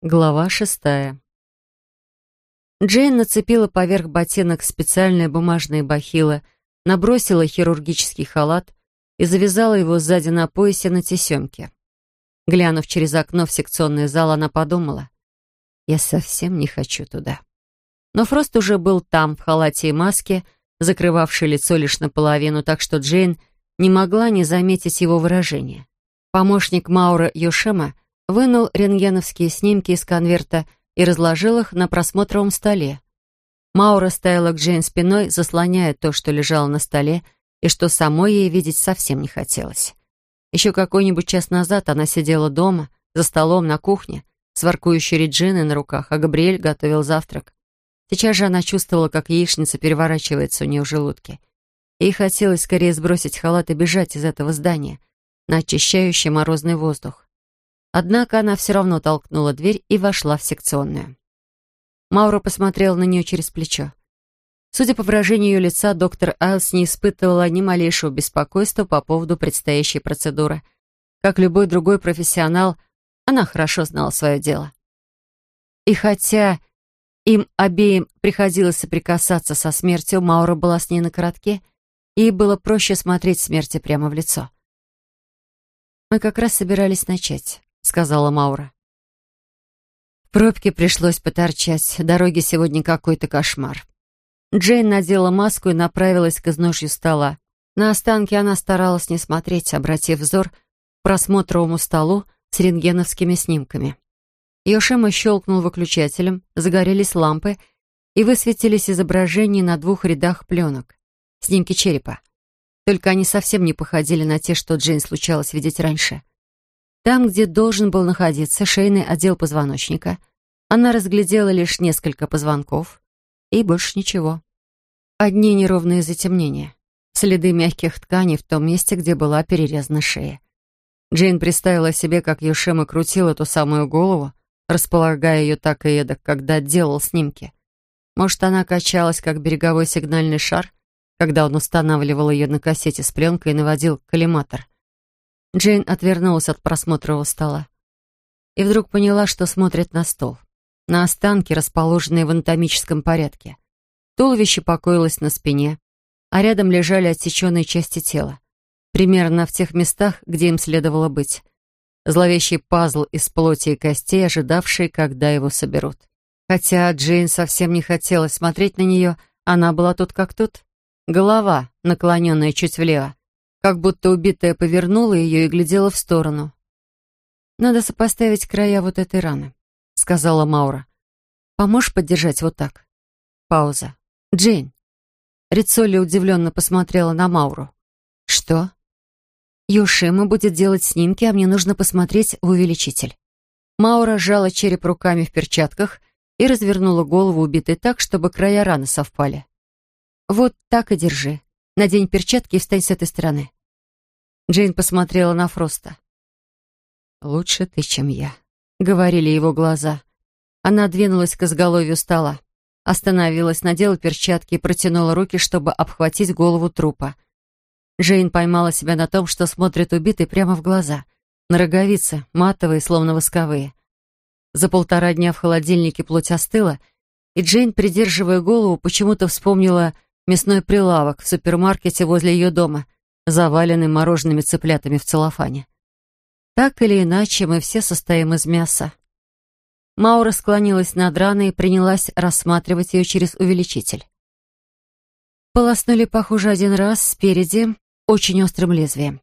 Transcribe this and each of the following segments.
Глава шестая. Джейн нацепила поверх ботинок специальные бумажные бахилы, набросила хирургический халат и завязала его сзади на поясе на тесемке. Глянув через окно в секционный зал, она подумала, «Я совсем не хочу туда». Но Фрост уже был там, в халате и маске, закрывавшей лицо лишь наполовину, так что Джейн не могла не заметить его выражение. Помощник Маура Йошема — вынул рентгеновские снимки из конверта и разложил их на просмотровом столе. Маура стояла к Джейн спиной, заслоняя то, что лежало на столе, и что самой ей видеть совсем не хотелось. Еще какой-нибудь час назад она сидела дома, за столом на кухне, с воркующей Реджиной на руках, а Габриэль готовил завтрак. Сейчас же она чувствовала, как яичница переворачивается у нее в желудке. Ей хотелось скорее сбросить халат и бежать из этого здания на очищающий морозный воздух. Однако она все равно толкнула дверь и вошла в секционную. Маура посмотрела на нее через плечо. Судя по выражению ее лица, доктор Айлс не испытывала ни малейшего беспокойства по поводу предстоящей процедуры. Как любой другой профессионал, она хорошо знала свое дело. И хотя им обеим приходилось соприкасаться со смертью, Маура была с ней на коротке, и было проще смотреть смерти прямо в лицо. Мы как раз собирались начать сказала Маура. В пробке пришлось поторчать. Дороги сегодня какой-то кошмар. Джейн надела маску и направилась к изножью стола. На останки она старалась не смотреть, обратив взор к просмотровому столу с рентгеновскими снимками. Йошема щелкнул выключателем, загорелись лампы и высветились изображения на двух рядах пленок. Снимки черепа. Только они совсем не походили на те, что Джейн случалось видеть раньше. Там, где должен был находиться шейный отдел позвоночника, она разглядела лишь несколько позвонков и больше ничего. Одни неровные затемнения, следы мягких тканей в том месте, где была перерезана шея. Джейн представила себе, как Йошема крутил эту самую голову, располагая ее так и эдак, когда делал снимки. Может, она качалась, как береговой сигнальный шар, когда он устанавливал ее на кассете с пленкой и наводил коллиматор. Джейн отвернулась от просмотрового стола и вдруг поняла, что смотрит на стол, на останки, расположенные в анатомическом порядке. Туловище покоилось на спине, а рядом лежали отсеченные части тела, примерно в тех местах, где им следовало быть. Зловещий пазл из плоти и костей, ожидавший, когда его соберут. Хотя Джейн совсем не хотела смотреть на нее, она была тут как тут. Голова, наклоненная чуть влево, как будто убитая повернула ее и глядела в сторону. «Надо сопоставить края вот этой раны», — сказала Маура. «Поможешь поддержать вот так?» Пауза. «Джейн». Рицолли удивленно посмотрела на Мауру. «Что?» «Юшима будет делать снимки, а мне нужно посмотреть в увеличитель». Маура сжала череп руками в перчатках и развернула голову убитой так, чтобы края раны совпали. «Вот так и держи. Надень перчатки и встань с этой стороны». Джейн посмотрела на Фроста. «Лучше ты, чем я», — говорили его глаза. Она двинулась к изголовью стола, остановилась, надела перчатки и протянула руки, чтобы обхватить голову трупа. Джейн поймала себя на том, что смотрит убитый прямо в глаза, на роговицы, матовые, словно восковые. За полтора дня в холодильнике плоть остыла, и Джейн, придерживая голову, почему-то вспомнила мясной прилавок в супермаркете возле ее дома, заваленный морожеными цыплятами в целлофане. Так или иначе, мы все состоим из мяса. Маура склонилась над раной и принялась рассматривать ее через увеличитель. Полоснули, похоже, один раз спереди очень острым лезвием.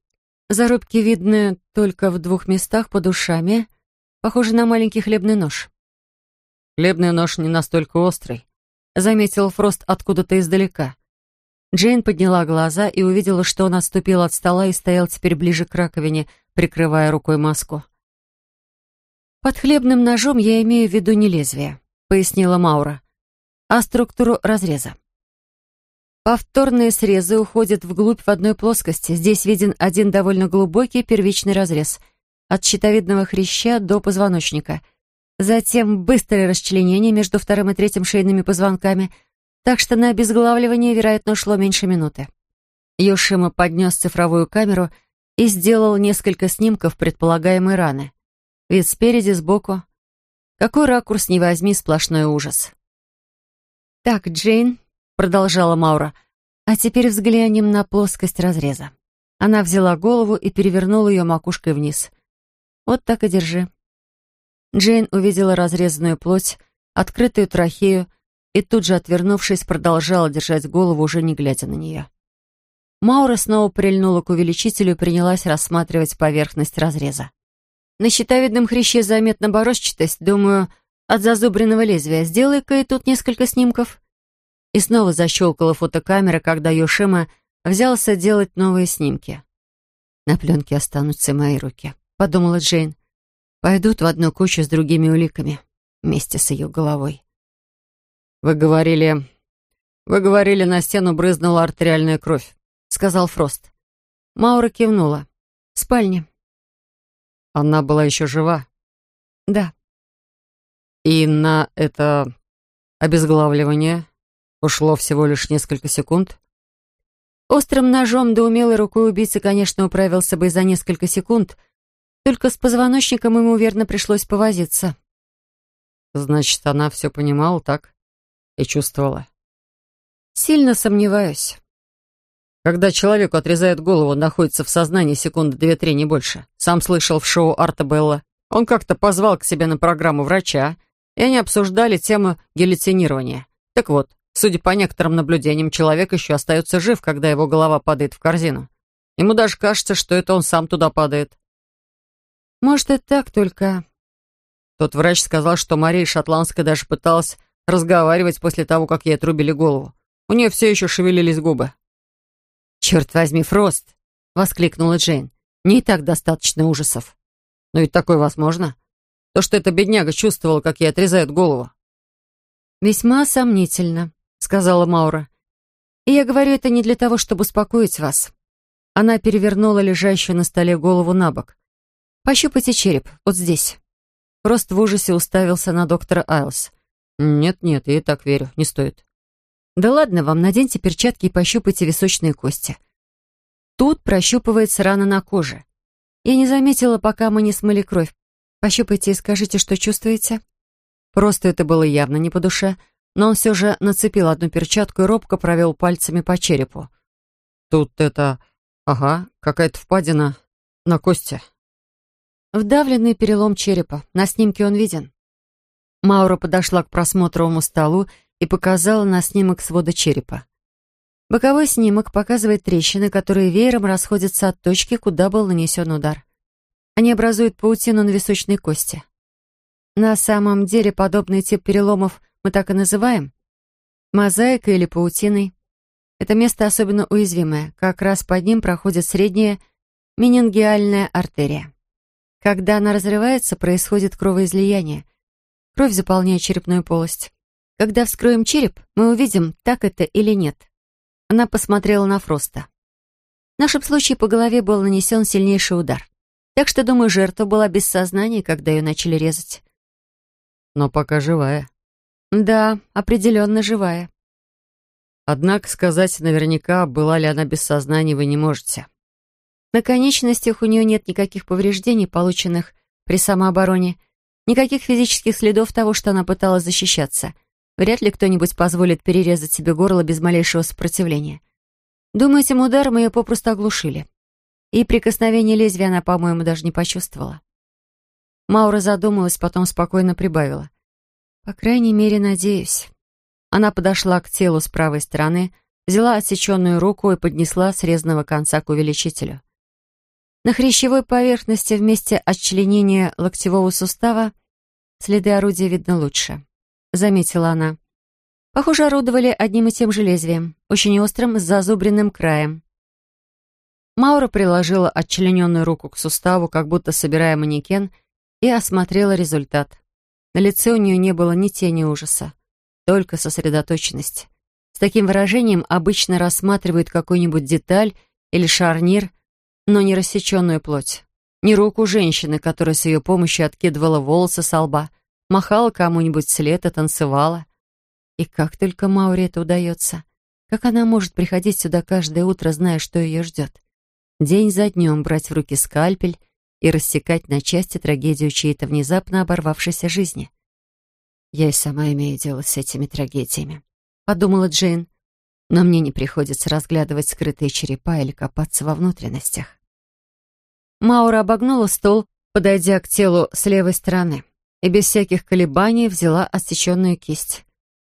Зарубки видны только в двух местах под ушами, похоже на маленький хлебный нож. «Хлебный нож не настолько острый», заметил Фрост откуда-то издалека. Джейн подняла глаза и увидела, что он отступил от стола и стоял теперь ближе к раковине, прикрывая рукой маску. «Под хлебным ножом я имею в виду не лезвие», — пояснила Маура, «а структуру разреза. Повторные срезы уходят вглубь в одной плоскости. Здесь виден один довольно глубокий первичный разрез от щитовидного хряща до позвоночника — Затем быстрое расчленение между вторым и третьим шейными позвонками, так что на обезглавливание, вероятно, ушло меньше минуты. Йошима поднес цифровую камеру и сделал несколько снимков предполагаемой раны. Вид спереди, сбоку. Какой ракурс не возьми, сплошной ужас. «Так, Джейн», — продолжала Маура, — «а теперь взглянем на плоскость разреза». Она взяла голову и перевернула ее макушкой вниз. «Вот так и держи». Джейн увидела разрезанную плоть, открытую трахею, и тут же, отвернувшись, продолжала держать голову, уже не глядя на нее. Маура снова прильнула к увеличителю и принялась рассматривать поверхность разреза. На щитовидном хряще заметна борозчатость, думаю, от зазубренного лезвия. Сделай-ка и тут несколько снимков. И снова защелкала фотокамера, когда Йошима взялся делать новые снимки. «На пленке останутся мои руки», — подумала Джейн. «Пойдут в одну кучу с другими уликами, вместе с ее головой». «Вы говорили... Вы говорили, на стену брызнула артериальная кровь», — сказал Фрост. Маура кивнула. «В спальне». «Она была еще жива?» «Да». «И на это обезглавливание ушло всего лишь несколько секунд?» Острым ножом да умелой рукой убийцы, конечно, управился бы и за несколько секунд, только с позвоночником ему верно пришлось повозиться. «Значит, она все понимала, так?» и чувствовала. Сильно сомневаюсь. Когда человеку отрезают голову, он находится в сознании секунды две-три, не больше. Сам слышал в шоу Арта Белла. Он как-то позвал к себе на программу врача, и они обсуждали тему гильотинирования. Так вот, судя по некоторым наблюдениям, человек еще остается жив, когда его голова падает в корзину. Ему даже кажется, что это он сам туда падает. Может, это так, только... Тот врач сказал, что Мария Шотландская даже пыталась разговаривать после того, как ей отрубили голову. У нее все еще шевелились губы. «Черт возьми, Фрост!» — воскликнула Джейн. «Не и так достаточно ужасов». «Но ведь такое возможно. То, что эта бедняга чувствовала, как ей отрезают голову». «Весьма сомнительно», — сказала Маура. «И я говорю это не для того, чтобы успокоить вас». Она перевернула лежащую на столе голову на бок. «Пощупайте череп, вот здесь». Фрост в ужасе уставился на доктора Айлс. «Нет-нет, я и так верю, не стоит». «Да ладно вам, наденьте перчатки и пощупайте височные кости». Тут прощупывается рана на коже. Я не заметила, пока мы не смыли кровь. Пощупайте и скажите, что чувствуете. Просто это было явно не по душе, но он все же нацепил одну перчатку и робко провел пальцами по черепу. «Тут это... Ага, какая-то впадина на кости». Вдавленный перелом черепа. На снимке он виден. Маура подошла к просмотровому столу и показала на снимок свода черепа. Боковой снимок показывает трещины, которые веером расходятся от точки, куда был нанесен удар. Они образуют паутину на височной кости. На самом деле подобный тип переломов мы так и называем. Мозаикой или паутиной. Это место особенно уязвимое. Как раз под ним проходит средняя менингиальная артерия. Когда она разрывается, происходит кровоизлияние – Кровь заполняет черепную полость. Когда вскроем череп, мы увидим, так это или нет. Она посмотрела на Фроста. В нашем случае по голове был нанесен сильнейший удар. Так что, думаю, жертва была без сознания, когда ее начали резать. Но пока живая. Да, определенно живая. Однако сказать наверняка, была ли она без сознания, вы не можете. На конечностях у нее нет никаких повреждений, полученных при самообороне, Никаких физических следов того, что она пыталась защищаться. Вряд ли кто-нибудь позволит перерезать себе горло без малейшего сопротивления. Думаю, этим ударом ее попросту оглушили. И прикосновение лезвия она, по-моему, даже не почувствовала. Маура задумалась, потом спокойно прибавила. «По крайней мере, надеюсь». Она подошла к телу с правой стороны, взяла отсеченную руку и поднесла срезанного конца к увеличителю. На хрящевой поверхности вместе отчленения локтевого сустава следы орудия видно лучше, заметила она. Похоже, орудовали одним и тем же лезвием, очень острым, с зазубренным краем. Маура приложила отчлененную руку к суставу, как будто собирая манекен, и осмотрела результат. На лице у нее не было ни тени ужаса, только сосредоточенность. С таким выражением обычно рассматривают какую-нибудь деталь или шарнир, но не рассеченную плоть. Не руку женщины, которая с ее помощью откидывала волосы со лба, махала кому-нибудь вслед и танцевала. И как только Мауре это удается? Как она может приходить сюда каждое утро, зная, что ее ждет? День за днем брать в руки скальпель и рассекать на части трагедию чьей-то внезапно оборвавшейся жизни. «Я и сама имею дело с этими трагедиями», — подумала Джейн. «Но мне не приходится разглядывать скрытые черепа или копаться во внутренностях». Маура обогнула стол, подойдя к телу с левой стороны, и без всяких колебаний взяла отсеченную кисть.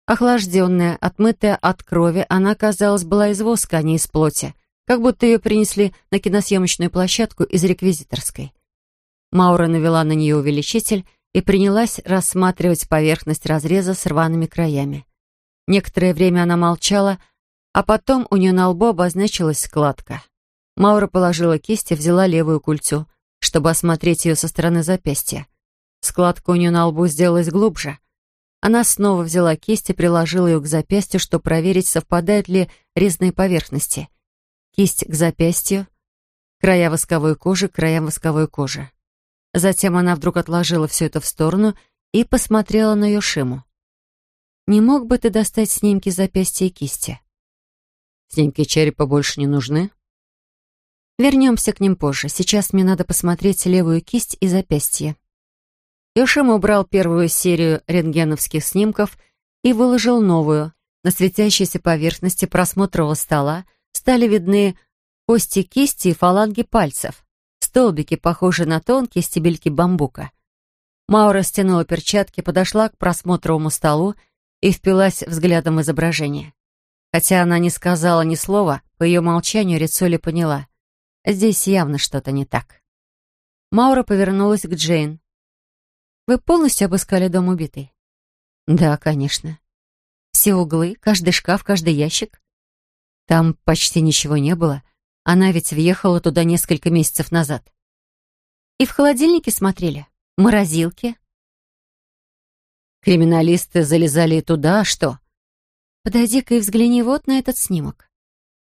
Охлажденная, отмытая от крови, она, казалось, была из воска, а не из плоти, как будто ее принесли на киносъемочную площадку из реквизиторской. Маура навела на нее увеличитель и принялась рассматривать поверхность разреза с рваными краями. Некоторое время она молчала, а потом у нее на лбу обозначилась складка. Маура положила кисть и взяла левую культю, чтобы осмотреть ее со стороны запястья. Складка у нее на лбу сделалась глубже, она снова взяла кисть и приложила ее к запястью, чтобы проверить, совпадают ли резные поверхности. Кисть к запястью, края восковой кожи к краям восковой кожи. Затем она вдруг отложила все это в сторону и посмотрела на Йошиму. «Не мог бы ты достать снимки запястья и кисти?» «Снимки черепа больше не нужны?» «Вернемся к ним позже. Сейчас мне надо посмотреть левую кисть и запястье». Йошима убрал первую серию рентгеновских снимков и выложил новую. На светящейся поверхности просмотрового стола стали видны кости кисти и фаланги пальцев, столбики, похожие на тонкие стебельки бамбука. Маура стянула перчатки, подошла к просмотровому столу и впилась взглядом в изображение. Хотя она не сказала ни слова, по ее молчанию Рицоли поняла. Здесь явно что-то не так. Маура повернулась к Джейн. Вы полностью обыскали дом убитой? Да, конечно. Все углы, каждый шкаф, каждый ящик? Там почти ничего не было. Она ведь въехала туда несколько месяцев назад. И в холодильнике смотрели? Морозилки? Криминалисты залезали туда, а что? Подойди-ка и взгляни вот на этот снимок.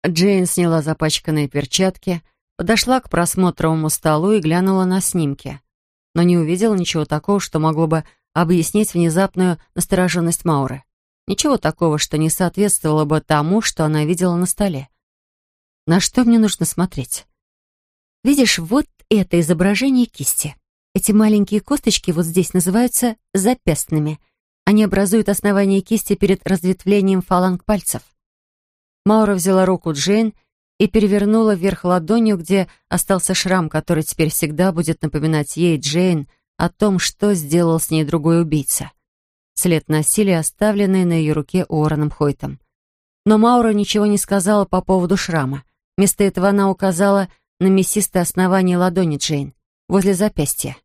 Джейн сняла запачканные перчатки, подошла к просмотровому столу и глянула на снимки но не увидела ничего такого, что могло бы объяснить внезапную настороженность Мауры. Ничего такого, что не соответствовало бы тому, что она видела на столе. На что мне нужно смотреть? Видишь, вот это изображение кисти. Эти маленькие косточки вот здесь называются запястными. Они образуют основание кисти перед разветвлением фаланг пальцев. Маура взяла руку Джейн и перевернула вверх ладонью, где остался шрам, который теперь всегда будет напоминать ей, Джейн, о том, что сделал с ней другой убийца. След насилия, оставленный на ее руке Уорреном Хойтом. Но Маура ничего не сказала по поводу шрама. Вместо этого она указала на мясистое основание ладони Джейн, возле запястья.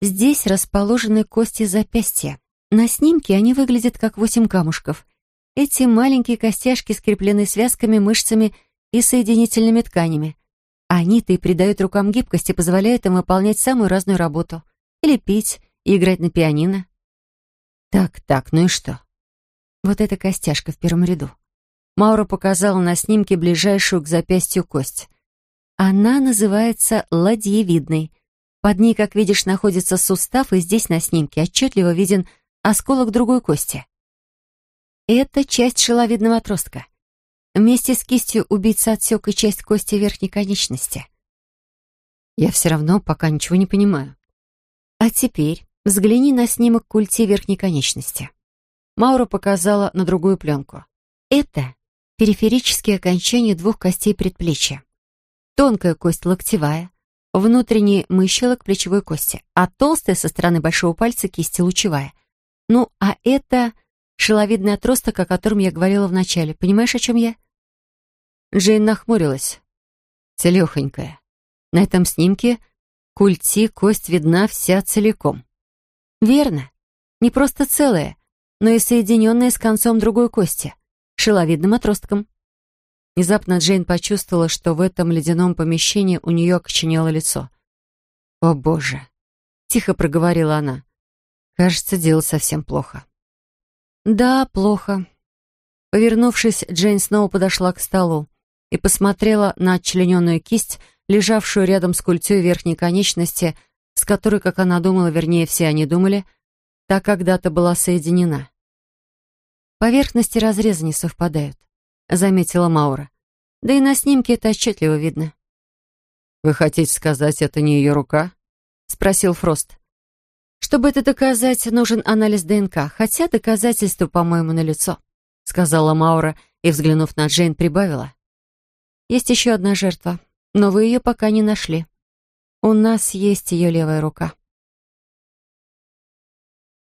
Здесь расположены кости запястья. На снимке они выглядят как восемь камушков. Эти маленькие костяшки скреплены связками, мышцами и соединительными тканями. Они-то и придают рукам гибкость и позволяют им выполнять самую разную работу. Или пить, и играть на пианино. Так, так, ну и что? Вот эта костяшка в первом ряду. Маура показала на снимке ближайшую к запястью кость. Она называется ладьевидной. Под ней, как видишь, находится сустав, и здесь на снимке отчетливо виден осколок другой кости. Это часть шеловидного отростка. Вместе с кистью убийца отсек и часть кости верхней конечности. Я все равно пока ничего не понимаю. А теперь взгляни на снимок культи верхней конечности. Маура показала на другую пленку. Это периферические окончания двух костей предплечья. Тонкая кость локтевая, внутренний мыщелок плечевой кости, а толстая со стороны большого пальца кисти лучевая. Ну, а это шеловидный отросток, о котором я говорила вначале. Понимаешь, о чем я? Джейн нахмурилась. Целехонькая. На этом снимке культи кость видна вся целиком. Верно. Не просто целая, но и соединенная с концом другой кости, шеловидным отростком. Внезапно Джейн почувствовала, что в этом ледяном помещении у нее окоченело лицо. «О, Боже!» — тихо проговорила она. «Кажется, дело совсем плохо». «Да, плохо». Повернувшись, Джейн снова подошла к столу и посмотрела на отчлененную кисть, лежавшую рядом с культей верхней конечности, с которой, как она думала, вернее, все они думали, та когда-то была соединена. «Поверхности разреза не совпадают», — заметила Маура. «Да и на снимке это отчетливо видно». «Вы хотите сказать, это не ее рука?» — спросил Фрост. Чтобы это доказать, нужен анализ ДНК, хотя доказательства, по-моему, налицо», — сказала Маура и, взглянув на Джейн, прибавила. «Есть еще одна жертва, но вы ее пока не нашли. У нас есть ее левая рука».